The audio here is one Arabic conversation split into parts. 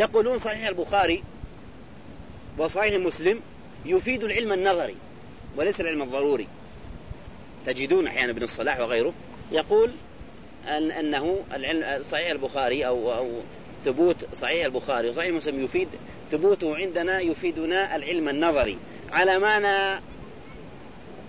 يقولون صحيح البخاري وصحيح مسلم يفيد العلم النظري وليس العلم الضروري. تجدون أحيانا ابن الصلاح وغيره يقول أن أنه العلم صحيح البخاري أو أو ثبوت صحيح البخاري وصحيح مسلم يفيد ثبوته عندنا يفيدنا العلم النظري. على معنى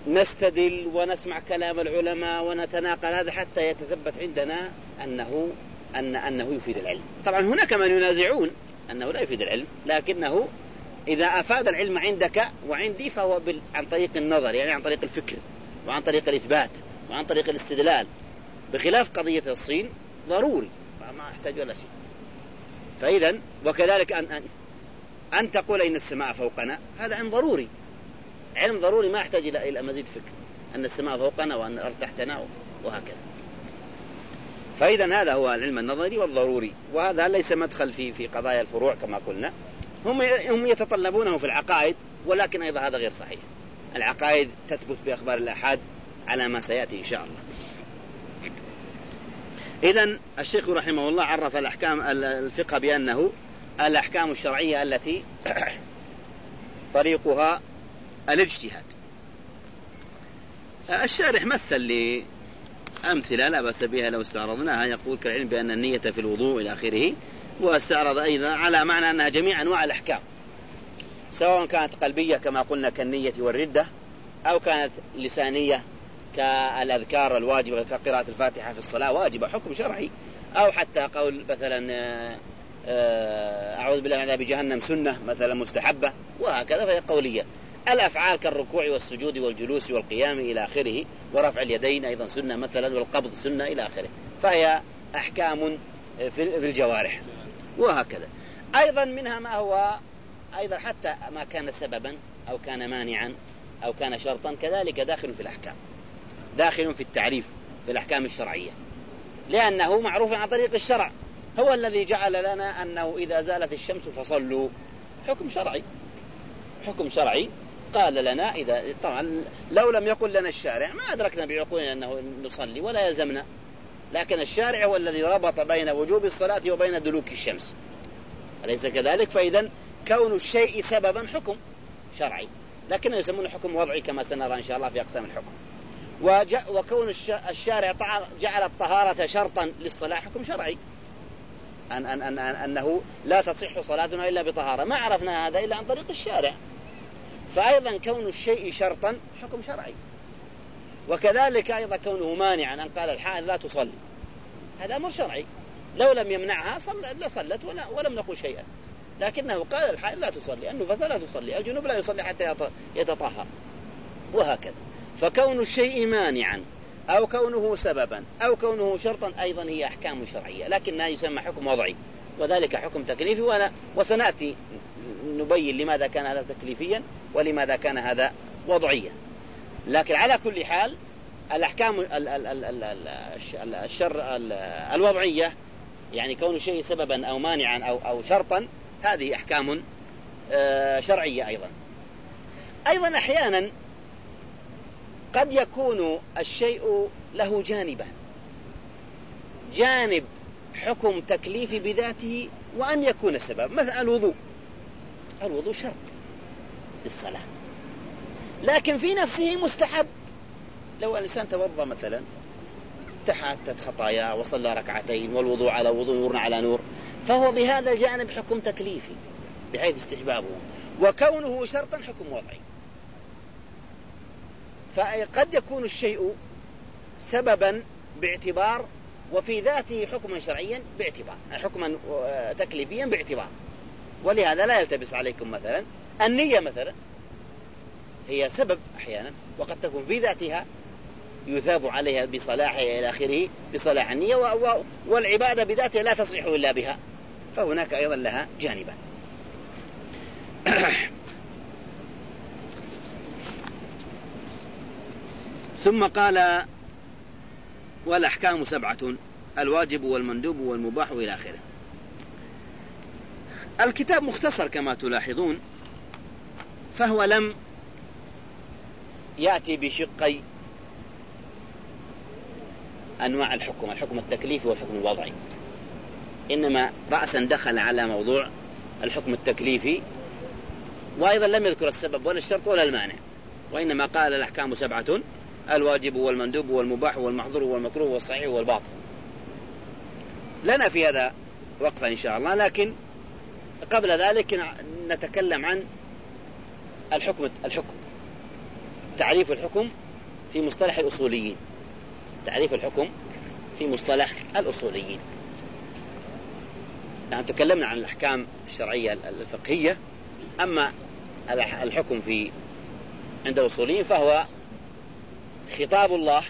نستدل ونسمع كلام العلماء ونتناقل هذا حتى يتثبت عندنا أنه أن أنه يفيد العلم. طبعا هناك من ينازعون أنه لا يفيد العلم لكنه إذا أفاد العلم عندك وعندي فهو عن طريق النظر يعني عن طريق الفكر وعن طريق الإثبات وعن طريق الاستدلال بخلاف قضية الصين ضروري ما يحتاج ولا شيء. فاذا وكذلك ان ان أن تقول إن السماء فوقنا هذا علم ضروري علم ضروري ما يحتاج إلى إلى مزيد فكر أن السماء فوقنا وأن الأرض تحتنا وهكذا فإذا هذا هو العلم النظري والضروري وهذا ليس مدخل في في قضايا الفروع كما قلنا. هم هم يتطلبونه في العقائد ولكن أيضا هذا غير صحيح. العقائد تثبت بأخبار الأحاد على ما سيأتي إن شاء الله. إذا الشيخ رحمه الله عرف الأحكام الفقه بأنه الأحكام الشرعية التي طريقها الاجتهاد. الشارح مثل لأمثلة لا بأس بها لو استعرضناها. يقول كالعلم بأن النية في الوضوء إلى آخره واستعرض أيضا على معنى أنها جميع أنواع الأحكام. سواء كانت قلبية كما قلنا كالنية والردة أو كانت لسانية كالأذكار الواجبة كقراءة الفاتحة في الصلاة واجبة حكم شرعي. أو حتى قول مثلا آه، آه، أعوذ بالله من عذاب جهنم سنة مثلا مستحبة وهكذا فهي قولية. الأفعال كالركوع والسجود والجلوس والقيام إلى آخره ورفع اليدين أيضا سنة مثلا والقبض سنة إلى آخره. فهي أحكام في الجوارح. وهكذا. أيضا منها ما هو أيضا حتى ما كان سببا أو كان مانعا أو كان شرطا كذلك داخل في الأحكام. داخل في التعريف في الأحكام الشرعية. لأنه معروف عن طريق الشرع. هو الذي جعل لنا أنه إذا زالت الشمس فصلوا. حكم شرعي. حكم شرعي. قال لنا اذا طبعا لو لم يقل لنا الشارع ما أدركنا بعقولنا أنه نصلي ولا يلزمنا. لكن الشارع هو الذي ربط بين وجوب الصلاة وبين دلوك الشمس. أليس كذلك؟ فاذا كون الشيء سببا حكم شرعي. لكنه يسمونه حكم وضعي كما سنرى إن شاء الله في أقسام الحكم. وكون الشارع جعل الطهارة شرطا للصلاة حكم شرعي. أن أن أن أنه لا تصح صلاتنا إلا بطهارة. ما عرفنا هذا إلا عن طريق الشارع. فأيضا كون الشيء شرطا حكم شرعي. وكذلك أيضا كونه مانعا أن قال الحائل لا تصلي. هذا أمر شرعي. لو لم يمنعها صل... لصلت ولا... ولم نقل شيئا. لكنه قال الحائل لا تصلي. النفس لا تصلي. الجنوب لا يصلي حتى يتطهر. وهكذا. فكون الشيء مانعا أو كونه سببا أو كونه شرطا أيضا هي أحكام شرعية. لكنها يسمى حكم وضعي. وذلك حكم تكليفي وأنا وسنأتي نبين لماذا كان هذا تكليفيا ولماذا كان هذا وضعيا. لكن على كل حال الأحكام الشر الوضعية يعني كون شيء سببا أو مانعا أو أو شرطا هذه أحكام آه، شرعية أيضا. أيضا أحيانا قد يكون الشيء له جانبان جانب حكم تكليفي بذاته وأن يكون سبب. مثلا الوضوء. الوضوء شرط للصلاة. لكن في نفسه مستحب. لو الإنسان توضأ مثلا تحاتت خطاياه وصلى ركعتين والوضوء على وضوء نور على نور فهو بهذا الجانب حكم تكليفي بحيث استحبابه. وكونه شرطا حكم وضعي. فقد يكون الشيء سببا باعتبار وفي ذاته حكما شرعيا باعتبار حكما آه، تكليفيا باعتبار. ولهذا لا يلتبس عليكم مثلا النية مثلا هي سبب أحيانا وقد تكون في ذاتها يثاب عليها بصلاحها إلى آخره بصلاح النية والعبادة بذاتها لا تصح إلا بها. فهناك أيضا لها جانبان ثم قال والأحكام سبعة الواجب والمندوب والمباح إلى آخره. الكتاب مختصر كما تلاحظون فهو لم يأتي بشقي أنواع الحكم الحكم التكليفي والحكم الوضعي. إنما رأسا دخل على موضوع الحكم التكليفي وأيضا لم يذكر السبب ولا الشرط ولا المانع وإنما قال الأحكام سبعة الواجب والمندوب والمباح والمحظور والمكروه والصحيح والباطل. لنا في هذا وقفة إن شاء الله لكن قبل ذلك نتكلم عن الحكم الحكم تعريف الحكم في مصطلح الأصوليين. تعريف الحكم في مصطلح الأصوليين. نعم تكلمنا عن الأحكام الشرعية الفقهية أما الحكم في عند الأصوليين فهو خطاب الله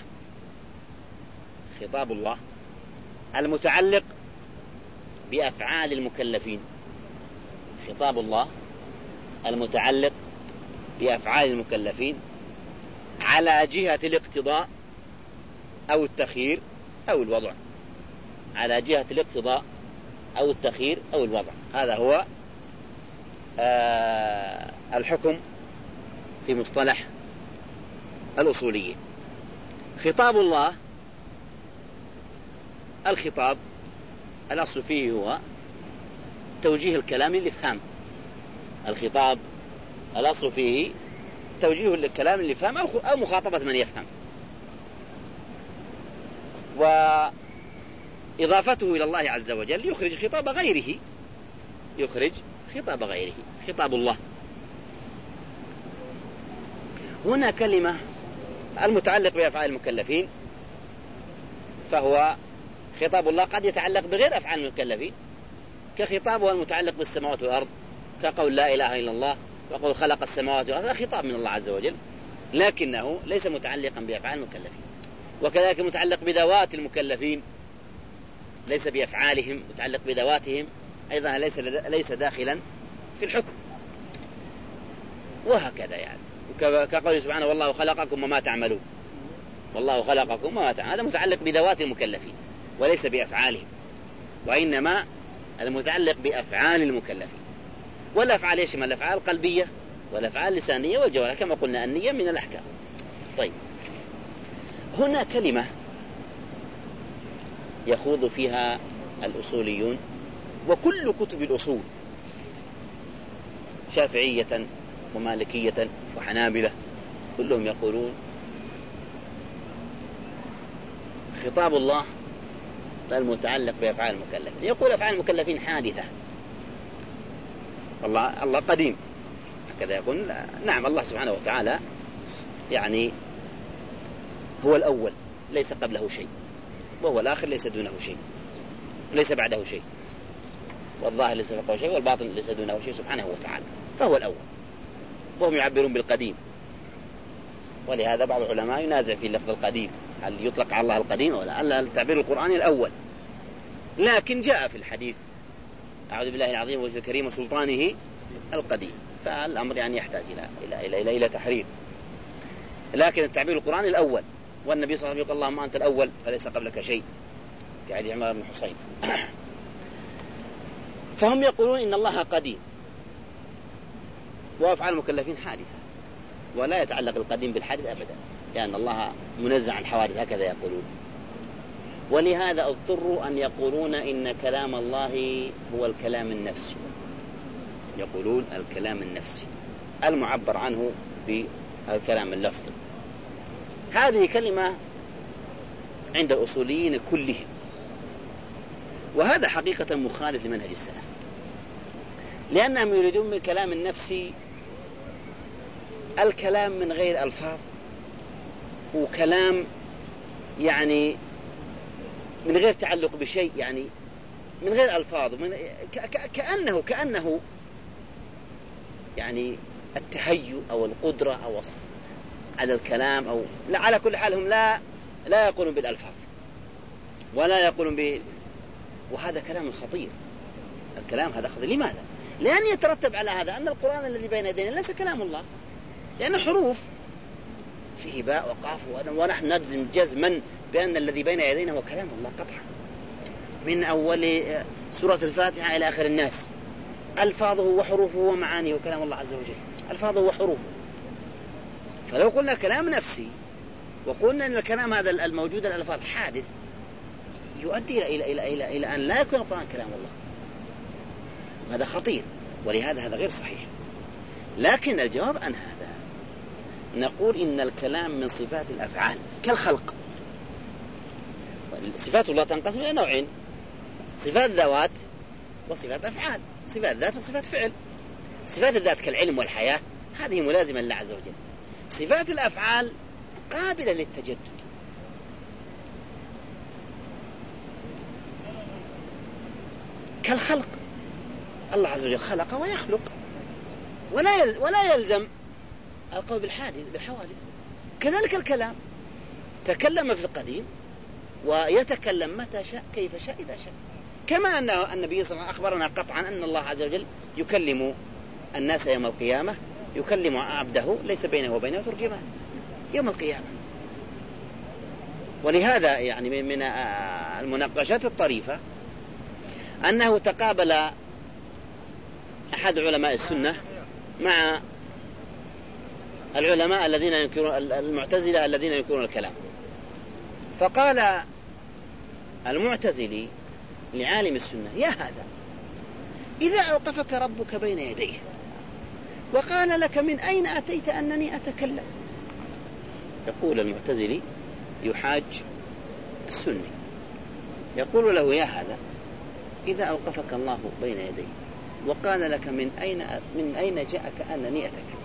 خطاب الله المتعلق بأفعال المكلفين. خطاب الله المتعلق بأفعال المكلفين على جهة الاقتضاء أو التخيير أو الوضع. على جهة الاقتضاء أو التخيير أو الوضع. هذا هو آه الحكم في مصطلح الأصوليين. خطاب الله. الخطاب الأصل فيه هو توجيه الكلام للإفهام. الخطاب الأصل فيه توجيه الكلام للإفهام أو مخاطبة من يفهم. وإضافته إلى الله عز وجل يخرج خطاب غيره. يخرج خطاب غيره خطاب الله. هنا كلمة المتعلق بأفعال المكلفين فهو خطاب الله قد يتعلق بغير أفعال المكلفين كخطابه المتعلق بالسماوات والأرض كقول لا إله إلا الله وقول خلق السماوات والأرض هذا خطاب من الله عز وجل لكنه ليس متعلقا بأفعال المكلفين وكذلك متعلق بذوات المكلفين ليس بأفعالهم متعلق بذواتهم أيضا ليس ليس داخلا في الحكم وهكذا يعني. كقوله سبحانه والله خلقكم وما تعملون. والله خلقكم وما تعملون. هذا متعلق بذوات المكلفين وليس بأفعالهم. وإنما المتعلق بأفعال المكلفين. والأفعال يشمل الأفعال القلبية والأفعال اللسانية والجوارح. كما قلنا النية من الأحكام. طيب. هنا كلمة يخوض فيها الأصوليون وكل كتب الأصول شافعية ومالكية وحنابلة كلهم يقولون خطاب الله المتعلق بأفعال المكلفين. يقول أفعال المكلفين حادثة. الله الله قديم. هكذا يقول نعم الله سبحانه وتعالى يعني هو الأول ليس قبله شيء. وهو الآخر ليس دونه شيء. ليس بعده شيء. والظاهر ليس فوقه شيء والباطن ليس دونه شيء سبحانه وتعالى. فهو الأول. وهم يعبرون بالقديم. ولهذا بعض العلماء ينازع في لفظ القديم. هل يطلق على الله القديم ولا لا؟ التعبير القرآني الأول. لكن جاء في الحديث أعوذ بالله العظيم وجه الكريم وسلطانه القديم. فالأمر يعني يحتاج إلى إلى إلى إلى, إلى تحرير. لكن التعبير القرآني الأول. والنبي صلى الله عليه وسلم يقول اللهم أنت الأول فليس قبلك شيء. في عمر بن حصين فهم يقولون إن الله قديم. وأفعال المكلفين حادثة. ولا يتعلق القديم بالحادث أبدا لأن الله منزع عن الحوادث هكذا يقولون. ولهذا اضطروا أن يقولون إن كلام الله هو الكلام النفسي. يقولون الكلام النفسي المعبر عنه بالكلام اللفظي. هذه كلمة عند الأصوليين كلهم. وهذا حقيقة مخالف لمنهج السلف. لأنهم يريدون من الكلام النفسي الكلام من غير ألفاظ وكلام يعني من غير تعلق بشيء يعني من غير ألفاظ من كأنه كأنه يعني التهيؤ أو القدرة أو على الكلام أو لا على كل حال هم لا لا يقولون بالألفاظ ولا يقولون ب وهذا كلام خطير. الكلام هذا خطير. لماذا؟ لأن يترتب على هذا أن القرآن الذي بين يدينا ليس كلام الله. لأنه حروف فيه باء وقاف ونحن نجزم جزما بأن الذي بين يدينا هو كلام الله قطعا. من أول سورة الفاتحة إلى آخر الناس. ألفاظه وحروفه ومعانيه وكلام الله عز وجل. ألفاظه وحروفه. فلو قلنا كلام نفسي وقلنا أن الكلام هذا الموجود الألفاظ حادث يؤدي إلى إلى إلى إلى, إلى أن لا يكون القرآن كلام الله. هذا خطير ولهذا هذا غير صحيح. لكن الجواب عن هذا نقول إن الكلام من صفات الأفعال كالخلق. صفات الله تنقسم إلى نوعين صفات ذوات وصفات أفعال صفات ذات وصفات فعل. صفات الذات كالعلم والحياة هذه ملازمة لله عز وجل. صفات الأفعال قابلة للتجدد. كالخلق. الله عز وجل خلق ويخلق ولا ولا يلزم القول بالحادث بالحوادث. كذلك الكلام. تكلم في القديم ويتكلم متى شاء كيف شاء إذا شاء. كما أن النبي صلى الله عليه وسلم أخبرنا قطعا أن الله عز وجل يكلم الناس يوم القيامة يكلم عبده ليس بينه وبينه ترجمان يوم القيامة. ولهذا يعني من المناقشات الطريفة أنه تقابل أحد علماء السنة مع العلماء الذين ينكرون المعتزلة الذين ينكرون الكلام. فقال المعتزلي لعالم السنة يا هذا إذا أوقفك ربك بين يديه وقال لك من أين أتيت أنني أتكلم؟ يقول المعتزلي يحاج السني. يقول له يا هذا إذا أوقفك الله بين يديه وقال لك من أين من أين جاءك أنني أتكلم؟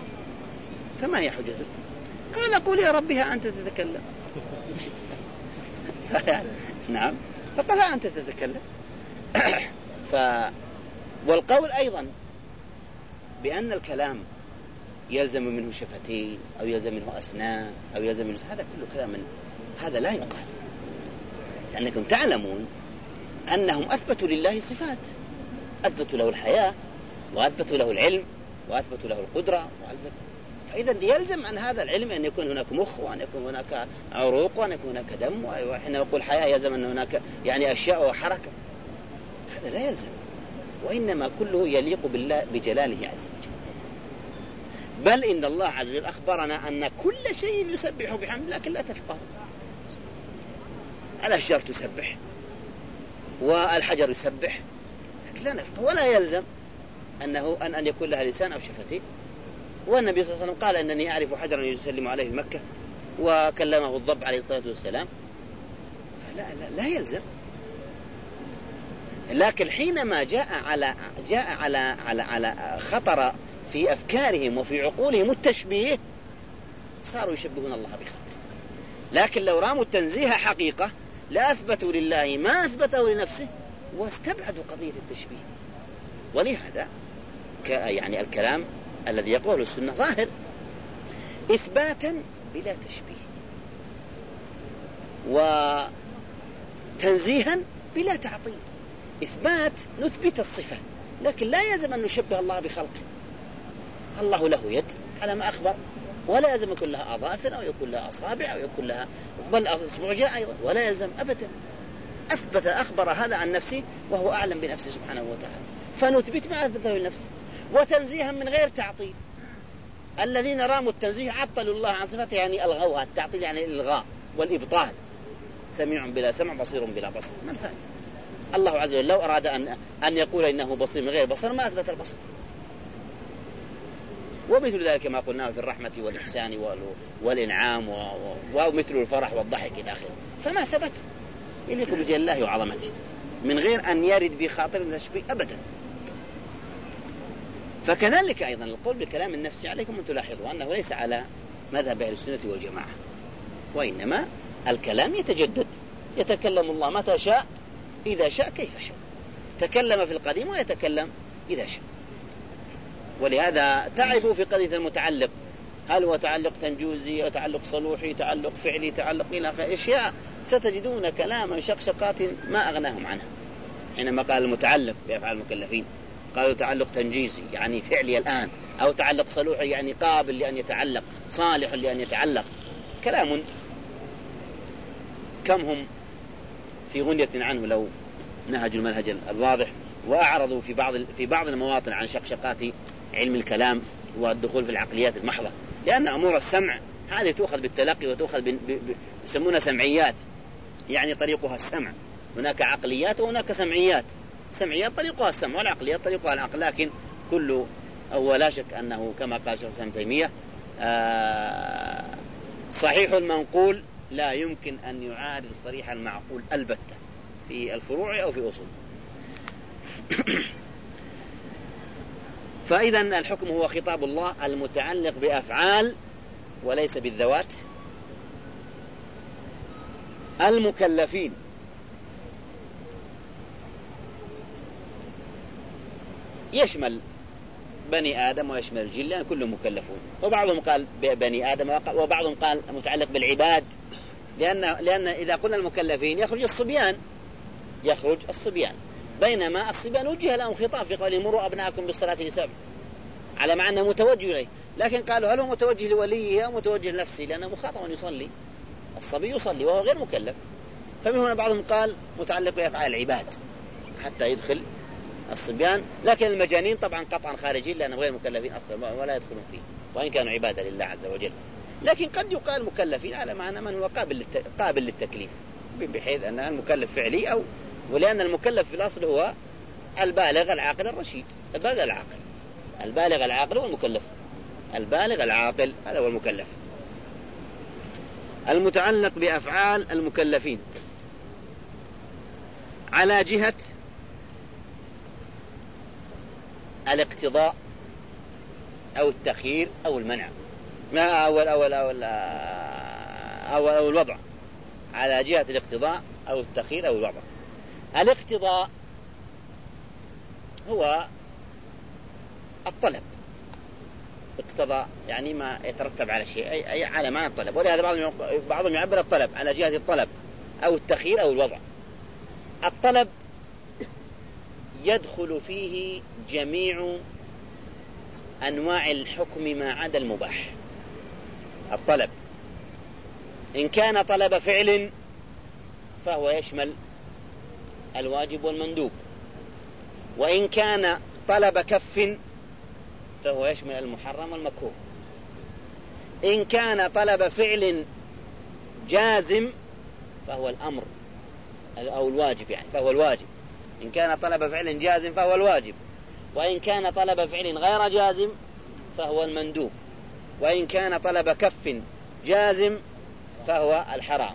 فما هي حجتك؟ قال قول يا ربي ها أنت تتكلم. نعم. فقال ها أنت تتكلم. ف والقول أيضا بأن الكلام يلزم منه شفتين أو يلزم منه أسنان أو يلزم منه هذا كله كلام من هذا لا يقال لأنكم تعلمون أنهم أثبتوا لله صفات. أثبتوا له الحياة وأثبتوا له العلم وأثبتوا له القدرة فإذا يلزم عن هذا العلم أن يكون هناك مخ وأن يكون هناك عروق وأن يكون هناك دم وحين نقول حياة يلزم أن هناك يعني أشياء وحركة. هذا لا يلزم. وإنما كله يليق بالله بجلاله عز وجل. بل إن الله عز وجل أخبرنا أن كل شيء يسبح بحمد لكن لا تفقه. الأشجار تسبح والحجر يسبح لكن لا نفقه. ولا يلزم أنه أن أن يكون لها لسان أو شفتين. والنبي صلى الله عليه وسلم قال إنني أعرف حجرا يسلم عليه مكة وكلمه الضب عليه الصلاة والسلام. فلا لا, لا يلزم. لكن حينما جاء على جاء على على على خطر في أفكارهم وفي عقولهم التشبيه صاروا يشبهون الله بخلقه لكن لو راموا التنزيه حقيقة لاثبتوا لله ما اثبته لنفسه واستبعدوا قضية التشبيه. ولهذا يعني الكلام الذي يقول السنة ظاهر. إثباتا بلا تشبيه. وتنزيها بلا تعطيل. إثبات نثبت الصفة. لكن لا يلزم أن نشبه الله بخلقه. الله له يد على ما أخبر. ولا يلزم يكون لها أظافر أو يكون لها أصابع أو يكون لها بل أصبع جاء أيضا. ولا يلزم أبدا. أثبت أخبر هذا عن نفسه وهو أعلم بنفسه سبحانه وتعالى. فنثبت ما أثبته لنفسه. وتنزيها من غير تعطيل. الذين راموا التنزيه عطلوا الله عن صفته يعني ألغوها. التعطيل يعني الإلغاء والإبطال. سميع بلا سمع بصير بلا بصر. ما الفائدة؟ الله عز وجل لو أراد ان أن يقول إنه بصير من غير بصر ما أثبت البصر. ومثل ذلك ما قلناه في الرحمة والإحسان والإنعام ومثل الفرح والضحك إلى آخره. فما ثبت. يليق بجلال الله وعظمته. من غير أن يرد بخاطر تشبيه أبدا. فكذلك أيضا القول بكلام النفس عليكم أن تلاحظوا أنه ليس على مذهب أهل السنة والجماعة وإنما الكلام يتجدد. يتكلم الله متى شاء إذا شاء كيف شاء. تكلم في القديم ويتكلم إذا شاء. ولهذا تعبوا في قضية المتعلق. هل هو تعلق تنجوزي أو تعلق صلوحي تعلق فعلي تعلق إلى آخره؟ أشياء ستجدون كلاما شقشقات ما أغناهم عنها. حينما قال المتعلق بأفعال المكلفين قالوا تعلق تنجيزي يعني فعلي الآن أو تعلق صلوحي يعني قابل لأن يتعلق صالح لأن يتعلق. كلام كم هم في غنية عنه لو نهجوا المنهج الواضح وأعرضوا في بعض في بعض المواطن عن شقشقات علم الكلام والدخول في العقليات المحضة. لأن أمور السمع هذه تؤخذ بالتلقي وتؤخذ يسمونها سمعيات يعني طريقها السمع. هناك عقليات وهناك سمعيات. السمعيات طريقها السمع والعقليات طريقها العقل لكن كل أو لا شك أنه كما قال شيخ الإسلام تيمية آه، صحيح المنقول لا يمكن أن يعارض صريح المعقول البتة في الفروع أو في أصول. فإذا الحكم هو خطاب الله المتعلق بأفعال وليس بالذوات. المكلفين يشمل بني آدم ويشمل الجن لأن كلهم مكلفون. وبعضهم قال بني آدم وبعضهم قال متعلق بالعباد. لأن لأن إذا قلنا المكلفين يخرج الصبيان. يخرج الصبيان. بينما الصبيان وجه لهم خطاب في قوله مروا أبناءكم بالصلاة لسبع. على معنى أنه متوجه إليه. لكن قالوا هل هو متوجه لوليه أو متوجه لنفسه؟ لأنه مخاطب أن يصلي. الصبي يصلي وهو غير مكلف. فمن هنا بعضهم قال متعلق بأفعال العباد. حتى يدخل الصبيان لكن المجانين طبعا قطعا خارجين لأنهم غير مكلفين أصلا ولا يدخلون فيه. وإن كانوا عبادة لله عز وجل. لكن قد يقال مكلفين على معنى من هو قابل قابل للتكليف. بحيث أن المكلف فعلي أو ولأن المكلف في الأصل هو البالغ العاقل الرشيد. البالغ العاقل. البالغ العاقل هو المكلف. البالغ العاقل هذا هو المكلف. المتعلق بأفعال المكلفين. على جهة الاقتضاء أو التخيير أو المنع. ما أول أول أول أو, أو الوضع على جهة الاقتضاء أو التخيير أو الوضع. الاقتضاء هو الطلب. اقتضى يعني ما يترتب على شيء أي, أي على معنى الطلب. ولهذا بعضهم بعضهم يعبر الطلب على جهة الطلب أو التخيير أو الوضع. الطلب يدخل فيه جميع أنواع الحكم ما عدا المباح. الطلب. إن كان طلب فعل فهو يشمل الواجب والمندوب. وإن كان طلب كف فهو يشمل المحرم والمكروه. إن كان طلب فعل جازم فهو الأمر أو الواجب يعني فهو الواجب. إن كان طلب فعل جازم فهو الواجب وإن كان طلب فعل غير جازم فهو المندوب وإن كان طلب كف جازم فهو الحرام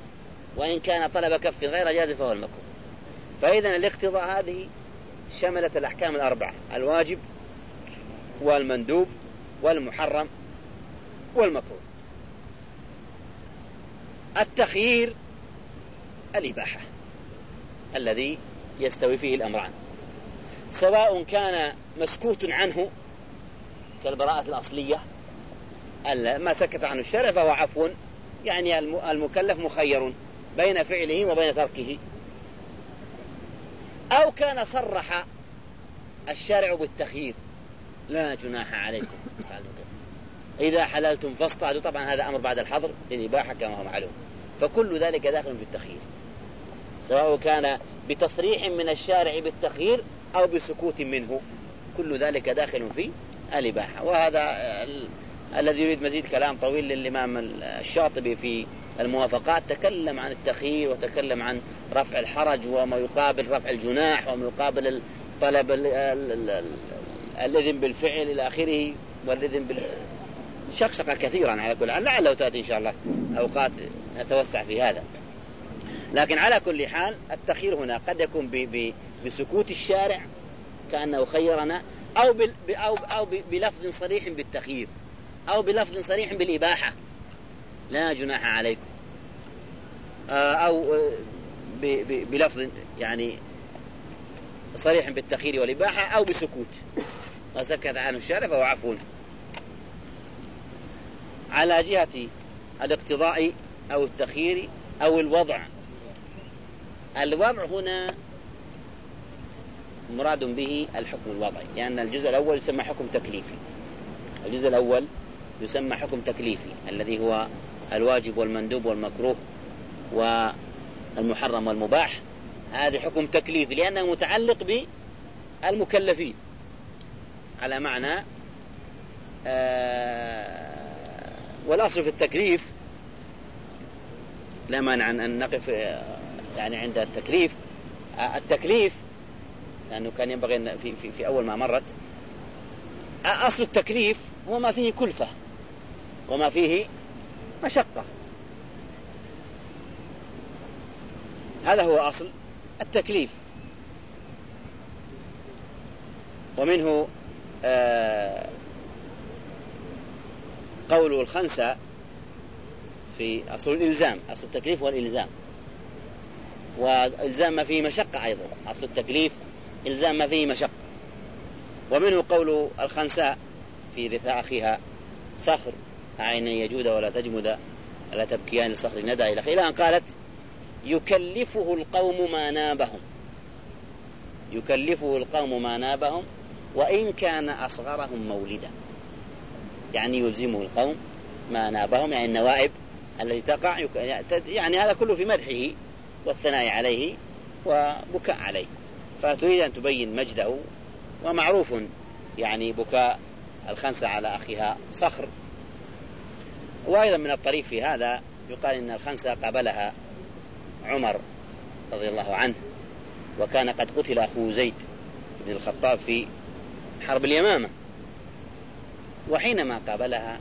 وإن كان طلب كف غير جازم فهو المكروه. فإذا الاقتضاء هذه شملت الأحكام الأربعة الواجب والمندوب والمحرم والمكروه. التخيير الإباحة الذي يستوي فيه الأمران. سواء كان مسكوت عنه كالبراءة الأصلية ما سكت عنه الشرع فهو عفو يعني المكلف مخير بين فعله وبين تركه. أو كان صرح الشارع بالتخيير لا جناح عليكم. إذا حللتم فاصطادوا. طبعا هذا أمر بعد الحظر للإباحة كما هو معلوم. فكل ذلك داخل في التخيير. سواء كان بتصريح من الشارع بالتخيير أو بسكوت منه. كل ذلك داخل في الإباحة. وهذا الذي يريد مزيد كلام طويل للإمام الشاطبي في الموافقات. تكلم عن التخيير وتكلم عن رفع الحرج وما يقابل رفع الجناح وما يقابل طلب الإذن بالفعل إلى آخره والإذن بال شقشق كثيرا على كل حال. لعله تأتي إن شاء الله أوقات نتوسع في هذا. لكن على كل حال التخيير هنا قد يكون بسكوت الشارع كأنه خيرنا أو أو أو بلفظ صريح بالتخيير أو بلفظ صريح بالإباحة. لا جناح عليكم. آه، أو آه، بلفظ يعني صريح بالتخيير والإباحة أو بسكوت. وسكت عنه الشارع فهو عفو. على جهة الاقتضاء أو التخيير أو الوضع الوضع هنا مراد به الحكم الوضعي لأن الجزء الأول يسمى حكم تكليفي. الجزء الأول يسمى حكم تكليفي الذي هو الواجب والمندوب والمكروه والمحرم والمباح. هذا حكم تكليفي لأنه متعلق بالمكلفين. على معنى آه والأصل في التكليف لا مانع أن نقف آه، يعني عند التكليف. آه التكليف لأنه كان ينبغي في, في, في أول ما مرت أصل التكليف هو ما فيه كلفة وما فيه مشقة. هذا هو أصل التكليف. ومنه آه قول الخنسة في أصل الإلزام أصل التكليف هو الإلزام وإلزام ما فيه مشقة أيضا. أصل التكليف إلزام ما فيه مشقة. ومنه قول الخنساء في رثاء أخيها صخر عين يجود ولا تجمد ألا تبكيان لصخر ندى إلى إلى أن قالت يكلفه القوم ما نابهم. يكلفه القوم ما نابهم وإن كان أصغرهم مولدا. يعني يلزمه القوم ما نابهم يعني النوائب التي تقع يعني هذا كله في مدحه. والثناء عليه وبكاء عليه. فتريد أن تبين مجده ومعروف يعني بكاء الخنسة على أخيها صخر. وأيضا من الطريف في هذا يقال إن الخنسة قابلها عمر رضي الله عنه وكان قد قتل أخوه زيد بن الخطاب في حرب اليمامة. وحينما قابلها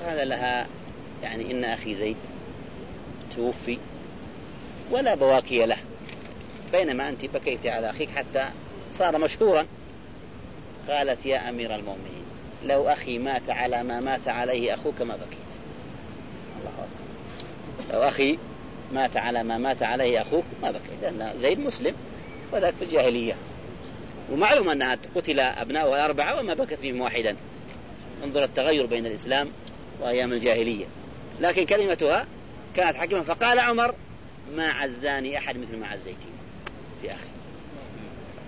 قال لها يعني إن أخي زيد توفي ولا بواكي له بينما أنت بكيت على أخيك حتى صار مشهورا. قالت يا أمير المؤمنين لو أخي مات على ما مات عليه أخوك ما بكيت. الله أكبر. لو أخي مات على ما مات عليه أخوك ما بكيت لأن زيد مسلم وذاك في الجاهلية. ومعلوم أنها قتل أبناؤها أربعة وما بكت فيهم واحدا. انظر التغير بين الإسلام وأيام الجاهلية. لكن كلمتها كانت حكيمة. فقال عمر ما عزاني أحد مثل ما عزيتني في أخي.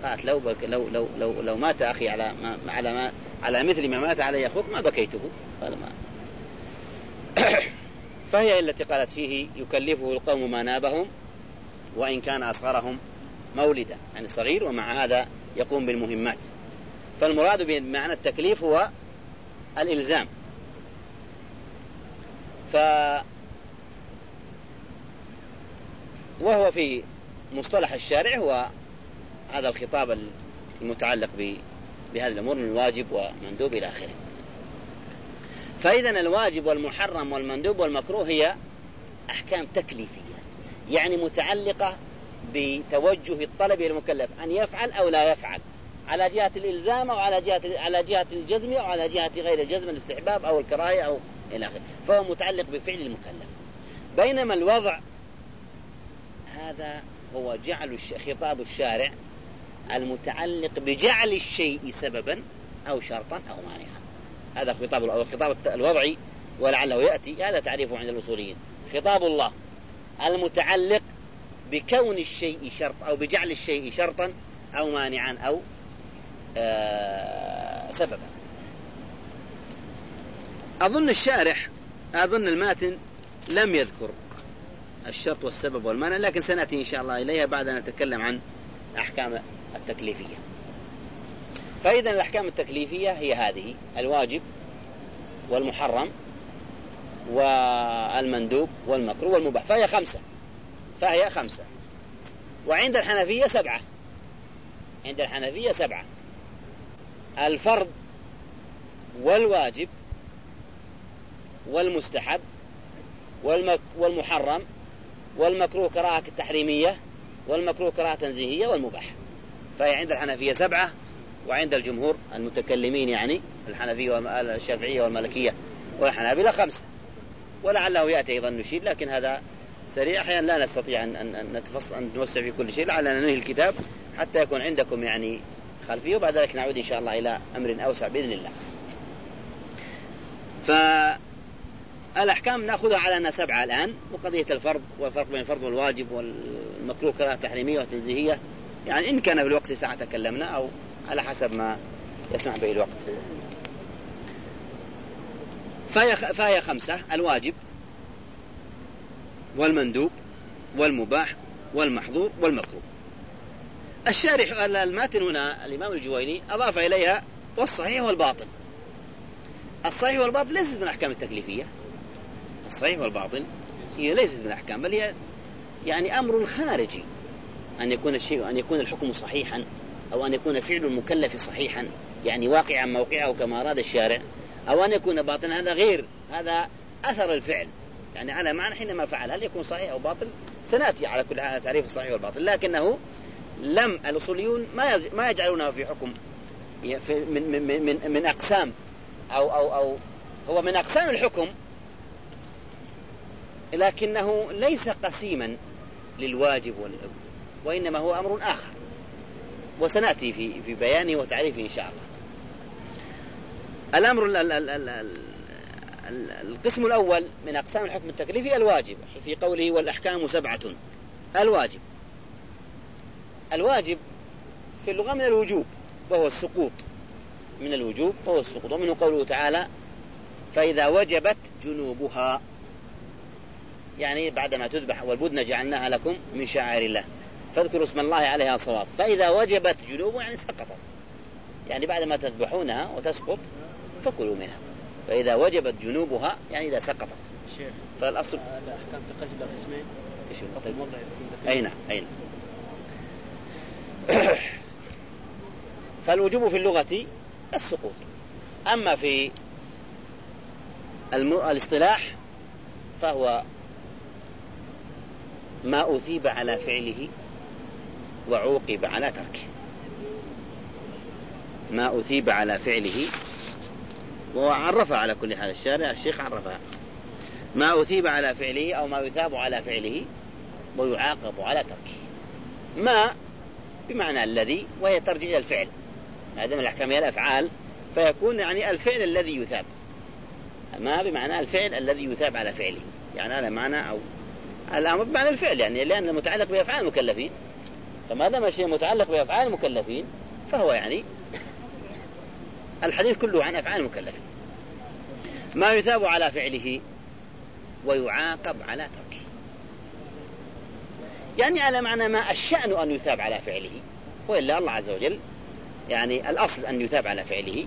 قالت لو بك لو لو لو لو مات أخي على ما على ما على مثل ما مات علي أخوك ما بكيته. قال ما. فهي التي قالت فيه يكلفه القوم ما نابهم وإن كان أصغرهم مولدا. يعني صغير ومع هذا يقوم بالمهمات. فالمراد بمعنى التكليف هو الإلزام. ف وهو في مصطلح الشارع هو هذا الخطاب المتعلق بهذه الأمور من واجب ومندوب إلى آخره. فإذا الواجب والمحرم والمندوب والمكروه هي أحكام تكليفية يعني متعلقة بتوجه الطلب إلى المكلف أن يفعل أو لا يفعل على جهة الإلزام أو على جهة على جهة الجزم أو على جهة غير الجزم الاستحباب أو الكراهية أو إلى آخره. فهو متعلق بفعل المكلف. بينما الوضع هذا هو جعل خطاب الشارع المتعلق بجعل الشيء سببا أو شرطا أو مانعا. هذا خطاب الخطاب الوضعي ولعله يأتي. هذا تعريفه عند الأصوليين. خطاب الله المتعلق بكون الشيء شرط أو بجعل الشيء شرطا أو مانعا أو آه سببا. أظن الشارح أظن الماتن لم يذكر. الشرط والسبب والمانع لكن سنأتي إن شاء الله إليها بعد أن نتكلم عن أحكام التكليفية. فإذا الأحكام التكليفية هي هذه الواجب والمحرم والمندوب والمكروه والمباح فهي خمسة. فهي خمسة. وعند الحنفية سبعة. عند الحنفية سبعة. الفرض والواجب والمستحب والمك والمحرم والمكروه كراهة تحريمية والمكروه كراهة تنزيهية والمباح. فهي عند الحنفية سبعة وعند الجمهور المتكلمين يعني الحنفية والشافعية والمالكية والحنابلة خمسة. ولعله يأتي أيضا نشير لكن هذا سريع. أحيانا لا نستطيع أن أن نتفصل أن نوسع في كل شيء لعلنا ننهي الكتاب حتى يكون عندكم يعني خلفية. وبعد ذلك نعود إن شاء الله إلى أمر أوسع بإذن الله. فالأحكام نأخذها على أنها سبعة الآن وقضية الفرض والفرق بين الفرض والواجب والمكروه كراهة تحريمية وتنزيهية. يعني إن كان في الوقت ساعة تكلمنا أو على حسب ما يسمح به الوقت. فهي, فهي خمسة الواجب والمندوب والمباح والمحظور والمكروه. الشارح الماتن هنا الإمام الجويني أضاف إليها والصحيح والباطل الصحيح والباطل ليست من الأحكام التكليفية. الصحيح والباطل هي ليست من الأحكام بل هي يعني أمر خارجي. أن يكون الشيء أن يكون الحكم صحيحا أو أن يكون فعل المكلف صحيحا يعني واقعا موقعه كما أراد الشارع أو أن يكون باطلا هذا غير هذا أثر الفعل. يعني على معنى حينما فعل هل يكون صحيح أو باطل؟ سنأتي على كل حال تعريف الصحيح والباطل لكنه لم الأصوليون ما ما يجعلونه في حكم من من من من أقسام أو أو أو هو من أقسام الحكم لكنه ليس قسيما للواجب وإنما هو أمر آخر. وسنأتي في في بيانه وتعريفه إن شاء الله. الأمر القسم الأول من أقسام الحكم التكليفي الواجب في قوله والأحكام سبعة. الواجب. الواجب في اللغة من الوجوب وهو السقوط. من الوجوب وهو السقوط. ومنه قوله تعالى فإذا وجبت جنوبها. يعني بعدما تذبح والبدن جعلناها لكم من شعائر الله. فاذكروا اسم الله عليها صواب. فإذا وجبت جنوبها يعني سقطت. يعني بعدما تذبحونها وتسقط فكلوا منها. فإذا وجبت جنوبها يعني إذا سقطت. شيخ فالأصل الأحكام تنقسم إلى قسمين إيش طيب. أي نعم أي نعم. فالوجوب في اللغة السقوط. أما في الاصطلاح فهو ما أثيب على فعله وعوقب على تركه. ما أثيب على فعله وعرفها على كل حال الشارع الشيخ عرفها ما أثيب على فعله أو ما يثاب على فعله ويعاقب على تركه. ما بمعنى الذي وهي ترجع إلى الفعل. ما دام الأحكام هي الأفعال فيكون يعني الفعل الذي يثاب. ما بمعنى الفعل الذي يثاب على فعله. يعني هذا معنى أو الأمر بمعنى الفعل يعني لأنه متعلق بأفعال المكلفين. فما دام الشيء متعلق بأفعال المكلفين؟ فهو يعني الحديث كله عن أفعال المكلفين. ما يثاب على فعله ويعاقب على تركه. يعني على معنى ما الشأن أن يثاب على فعله وإلا الله عز وجل يعني الأصل أن يثاب على فعله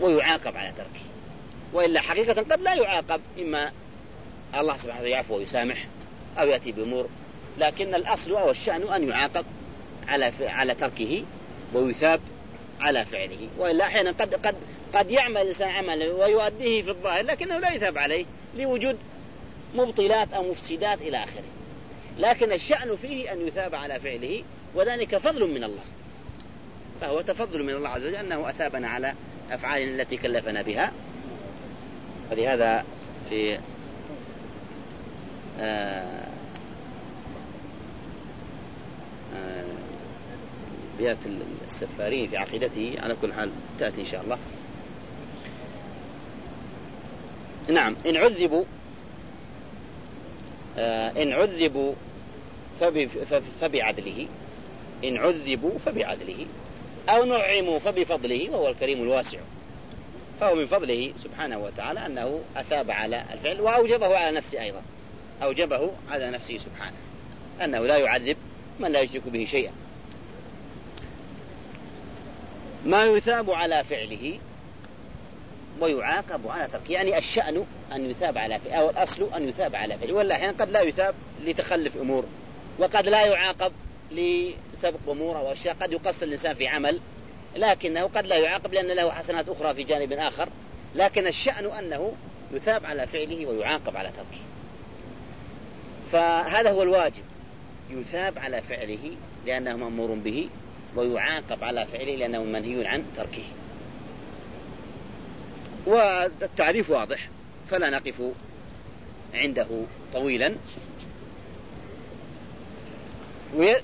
ويعاقب على تركه. وإلا حقيقة قد لا يعاقب إما الله سبحانه وتعالى يعفو ويسامح أو يأتي بأمور لكن الأصل أو الشأن أن يعاقب على على تركه ويثاب على فعله وإلا أحيانا قد قد قد يعمل الإنسان عملا ويؤديه في الظاهر لكنه لا يثاب عليه لوجود مبطلات أو مفسدات إلى آخره. لكن الشأن فيه أن يثاب على فعله وذلك فضل من الله. فهو تفضل من الله عز وجل أنه أثابنا على أفعالنا التي كلفنا بها. ولهذا في آه بيات السفارين في عقيدته على كل حال تأتي إن شاء الله. نعم إن عذبوا آه إن عذبوا فبعدله إن عذبوا فبعدله أو نعموا فبفضله وهو الكريم الواسع. فهو من فضله سبحانه وتعالى أنه أثاب على الفعل وأوجبه على نفسه أيضا. أوجبه على نفسه سبحانه أنه لا يعذب من لا يشرك به شيئا. ما يثاب على فعله ويعاقب على تركه يعني الشأن أن يثاب على فعله أو الأصل أن يثاب على فعله. ولا أحيانا قد لا يثاب لتخلف أمور وقد لا يعاقب لسبق أمور أو أشياء قد يقصر الإنسان في عمل لكنه قد لا يعاقب لأن له حسنات أخرى في جانب آخر. لكن الشأن أنه يثاب على فعله ويعاقب على تركه. فهذا هو الواجب. يثاب على فعله لأنه مأمور به ويعاقب على فعله لأنه منهي عن تركه. والتعريف واضح فلا نقف عنده طويلا.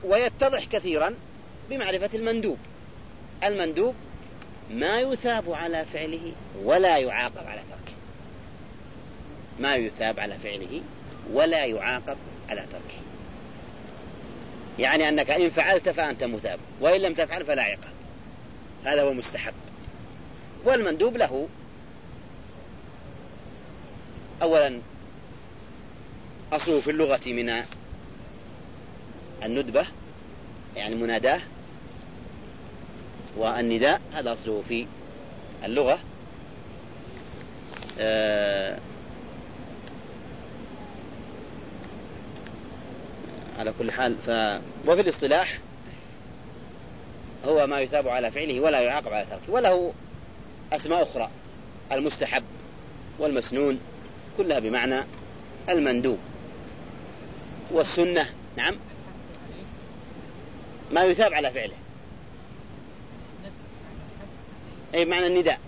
ويتضح كثيرا بمعرفة المندوب. المندوب ما يثاب على فعله ولا يعاقب على تركه. ما يثاب على فعله ولا يعاقب على تركه. يعني أنك إن فعلت فأنت مثاب وإن لم تفعل فلا عقاب. هذا هو مستحب. والمندوب له. أولا أصله في اللغة من الندبة يعني مناداه والنداء هذا أصله في اللغة. على كل حال ف... وفي الاصطلاح هو ما يثاب على فعله ولا يعاقب على تركه وله أسماء أخرى المستحب والمسنون كلها بمعنى المندوب. والسنة نعم ما يثاب على فعله. أي معنى النداء.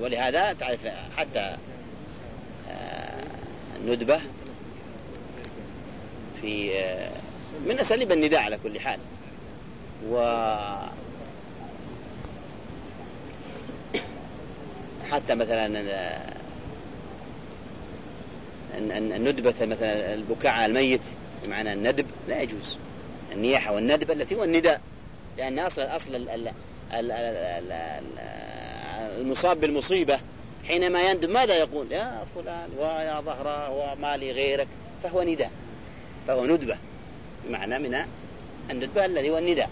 ولهذا تعرف حتى آه، الندبة في آه، من أساليب النداء على كل حال. و حتى مثلا الندبة مثلا البكاء على الميت بمعنى الندب لا يجوز. النياحة والندب التي هو النداء لأن أصل أصل المصاب بالمصيبة حينما يندب ماذا يقول؟ يا فلان ويا ظهره ومالي غيرك فهو نداء. فهو ندبة بمعنى من الندبة الذي هو النداء.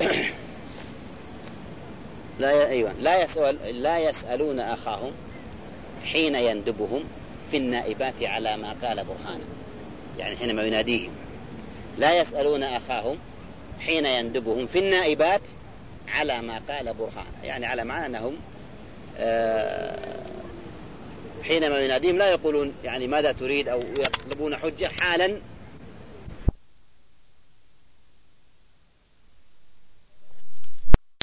لا أيوة لا يسأل لا يسألون أخاهم حين يندبهم في النائبات على ما قال برهانا يعني حينما يناديهم. لا يسألون أخاهم حين يندبهم في النائبات على ما قال برهانا يعني على معنى أنهم آه، حينما يناديهم لا يقولون يعني ماذا تريد أو يطلبون حجة حالا